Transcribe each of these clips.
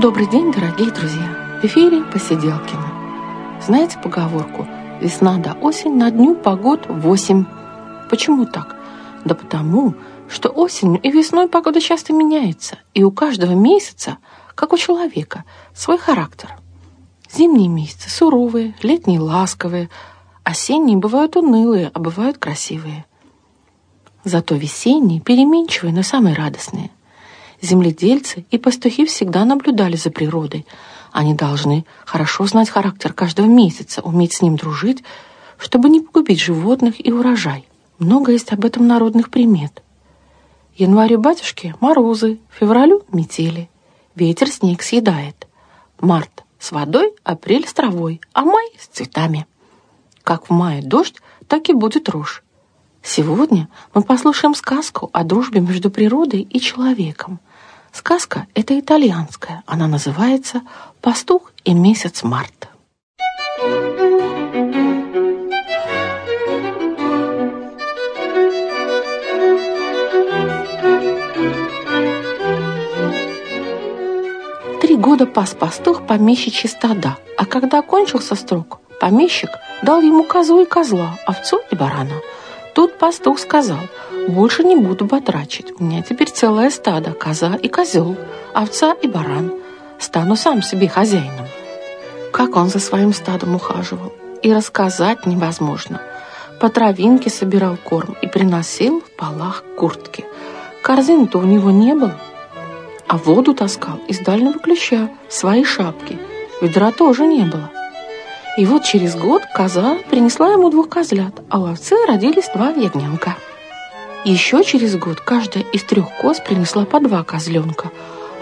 Добрый день, дорогие друзья! В эфире Посиделкина. Знаете поговорку «Весна до осень, на дню погод восемь». Почему так? Да потому, что осенью и весной погода часто меняется, и у каждого месяца, как у человека, свой характер. Зимние месяцы суровые, летние ласковые, осенние бывают унылые, а бывают красивые. Зато весенние переменчивые, но самые радостные. Земледельцы и пастухи всегда наблюдали за природой. Они должны хорошо знать характер каждого месяца, уметь с ним дружить, чтобы не погубить животных и урожай. Много есть об этом народных примет. Январю батюшки – морозы, февралю – метели. Ветер снег съедает. Март – с водой, апрель – с травой, а май – с цветами. Как в мае дождь, так и будет рожь. Сегодня мы послушаем сказку о дружбе между природой и человеком – Сказка — это итальянская. Она называется «Пастух и месяц март». Три года пас пастух помещичьи стада, а когда окончился срок, помещик дал ему козу и козла, овцу и барана. Тут пастух сказал — больше не буду батрачить. У меня теперь целое стадо, коза и козел, овца и баран. Стану сам себе хозяином. Как он за своим стадом ухаживал. И рассказать невозможно. По травинке собирал корм и приносил в полах куртки. Корзины-то у него не было. А воду таскал из дальнего ключа, своей шапки. Ведра тоже не было. И вот через год коза принесла ему двух козлят, а у овцы родились два ягненка. Еще через год каждая из трех коз принесла по два козленка,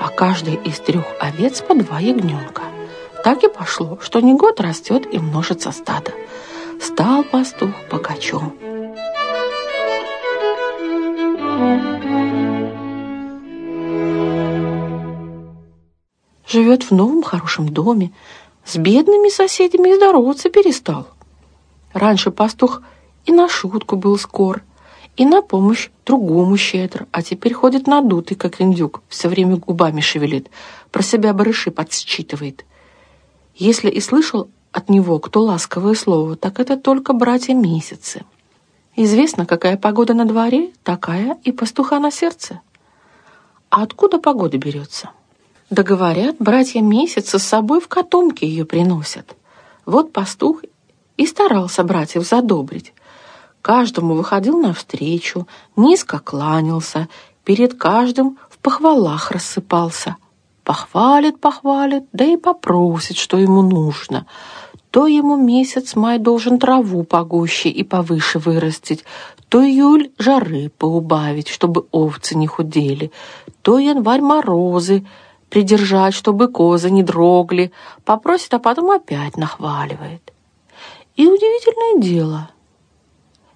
а каждая из трех овец по два ягненка. Так и пошло, что не год растет и множится стадо. Стал пастух богачом. Живет в новом хорошем доме, с бедными соседями здороваться перестал. Раньше пастух и на шутку был скор, и на помощь другому щедро, а теперь ходит надутый, как индюк, все время губами шевелит, про себя барыши подсчитывает. Если и слышал от него кто ласковое слово, так это только братья месяцы. Известно, какая погода на дворе, такая и пастуха на сердце. А откуда погода берется? Да говорят, братья месяцы с собой в котомке ее приносят. Вот пастух и старался братьев задобрить каждому выходил навстречу, низко кланялся, перед каждым в похвалах рассыпался. Похвалит, похвалит, да и попросит, что ему нужно. То ему месяц май должен траву погуще и повыше вырастить, то июль жары поубавить, чтобы овцы не худели, то январь морозы придержать, чтобы козы не дрогли, попросит, а потом опять нахваливает. И удивительное дело —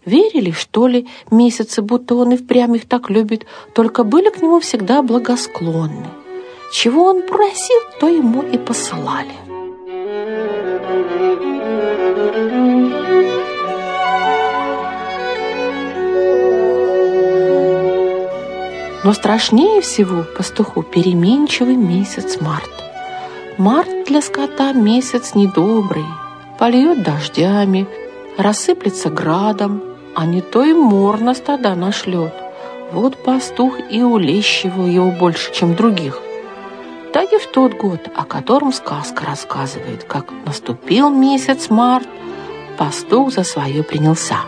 Верили, что ли, месяцы, будто он и впрямь их так любит, только были к нему всегда благосклонны. Чего он просил, то ему и посылали. Но страшнее всего пастуху переменчивый месяц март. Март для скота месяц недобрый, польет дождями, рассыплется градом, а не то и мор на стада нашлет. Вот пастух и улещивал его больше, чем других. Так и в тот год, о котором сказка рассказывает, как наступил месяц март, пастух за свое принялся.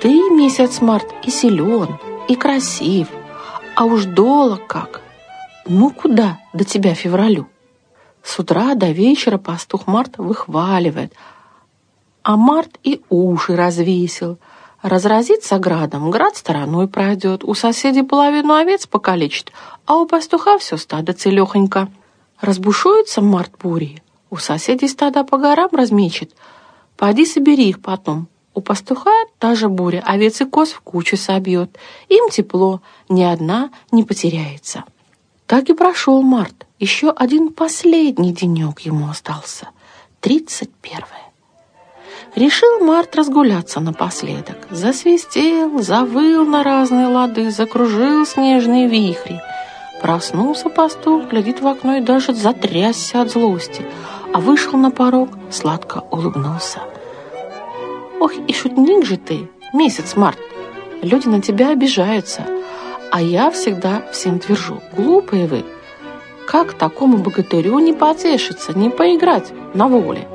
Ты месяц март и силен, и красив, а уж долог как. Ну куда до тебя февралю? С утра до вечера пастух Март выхваливает, а Март и уши развесил. Разразится градом, град стороной пройдет, у соседей половину овец покалечит, а у пастуха все стадо целехонько. Разбушуется Март бурей, у соседей стада по горам размечет. Пойди собери их потом. У пастуха та же буря, овец и коз в кучу собьет. Им тепло, ни одна не потеряется. Так и прошел март. Еще один последний денек ему остался. Тридцать первое. Решил Март разгуляться напоследок. Засвистел, завыл на разные лады, закружил снежные вихри. Проснулся пастух, глядит в окно и даже затрясся от злости, а вышел на порог, сладко улыбнулся. «Ох, и шутник же ты, месяц март! Люди на тебя обижаются, а я всегда всем твержу, глупые вы! Как такому богатырю не потешиться, не поиграть на воле?»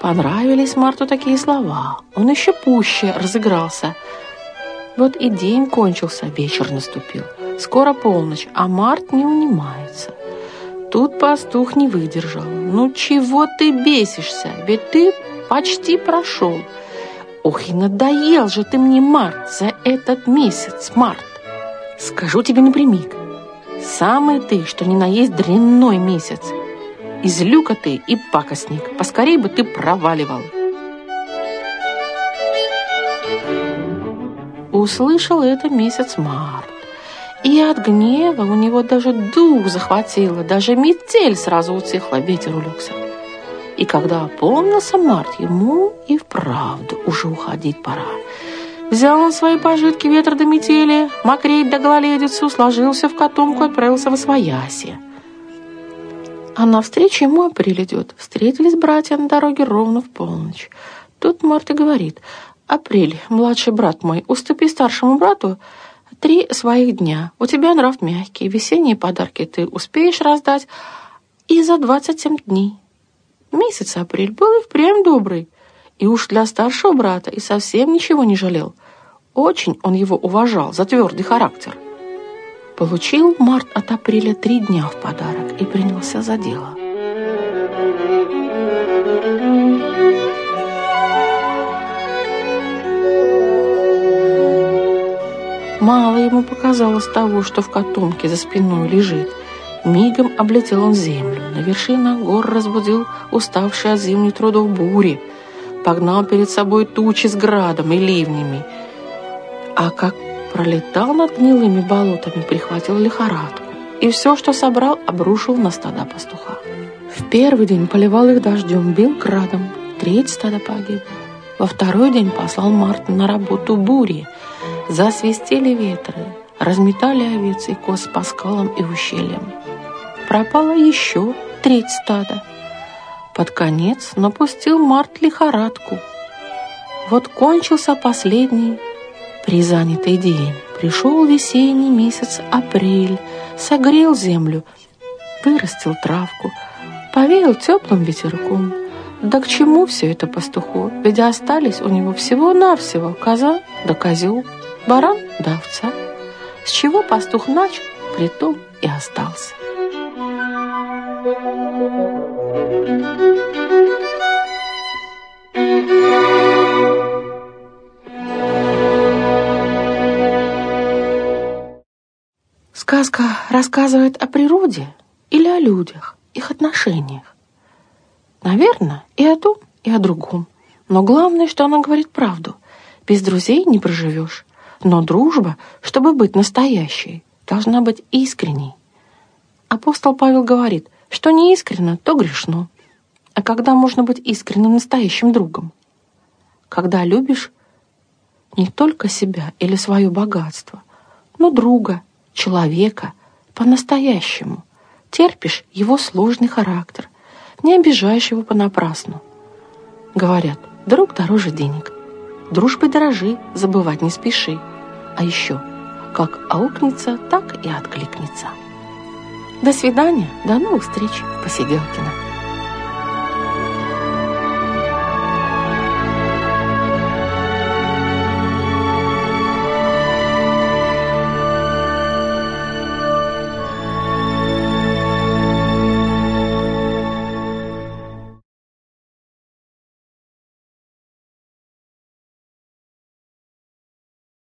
Понравились Марту такие слова. Он еще пуще разыгрался. Вот и день кончился, вечер наступил. Скоро полночь, а Март не унимается. Тут пастух не выдержал. «Ну чего ты бесишься? Ведь ты почти прошел. Ох, и надоел же ты мне, Март, за этот месяц, Март. Скажу тебе напрямик. Самый ты, что ни на есть дрянной месяц. Излюка ты и пакостник. Поскорей бы ты проваливал. Услышал это месяц март. И от гнева у него даже дух захватило, даже метель сразу утихла, ветер улегся. И когда опомнился март, ему и вправду уже уходить пора. Взял он свои пожитки, ветра до метели, мокреть до гололедицу, сложился в котомку, отправился в Освояси. А навстречу ему апрель идет. Встретились братья на дороге ровно в полночь. Тут Марта говорит, «Апрель, младший брат мой, уступи старшему брату три своих дня. У тебя нрав мягкий, весенние подарки ты успеешь раздать и за двадцать семь дней». Месяц апрель был и впрямь добрый. И уж для старшего брата и совсем ничего не жалел. Очень он его уважал за твердый характер. Получил март от апреля три дня в подарок и принялся за дело. Мало ему показалось того, что в котомке за спиной лежит. Мигом облетел он землю. На вершинах гор разбудил уставшие от зимних трудов бури. Погнал перед собой тучи с градом и ливнями. А как пролетал над гнилыми болотами, прихватил лихорадку. И все, что собрал, обрушил на стада пастуха. В первый день поливал их дождем, бил крадом. Треть стада погиб. Во второй день послал Мартин на работу бури. Засвистели ветры, разметали овец и коз по скалам и ущельям. Пропало еще треть стада. Под конец напустил Март лихорадку. Вот кончился последний при занятой день пришел весенний месяц апрель, согрел землю, вырастил травку, повеял теплым ветерком. Да к чему все это пастуху? Ведь остались у него всего-навсего коза да козел, баран да овца. С чего пастух начал, притом и остался. Сказка рассказывает о природе или о людях, их отношениях? Наверное, и о том, и о другом. Но главное, что она говорит правду. Без друзей не проживешь. Но дружба, чтобы быть настоящей, должна быть искренней. Апостол Павел говорит, что не искренно, то грешно. А когда можно быть искренним настоящим другом? Когда любишь не только себя или свое богатство, но друга, человека по-настоящему, терпишь его сложный характер, не обижаешь его понапрасну. Говорят, друг дороже денег. Дружбы дорожи, забывать не спеши. А еще, как аукнется, так и откликнется. До свидания, до новых встреч в Посиделкино.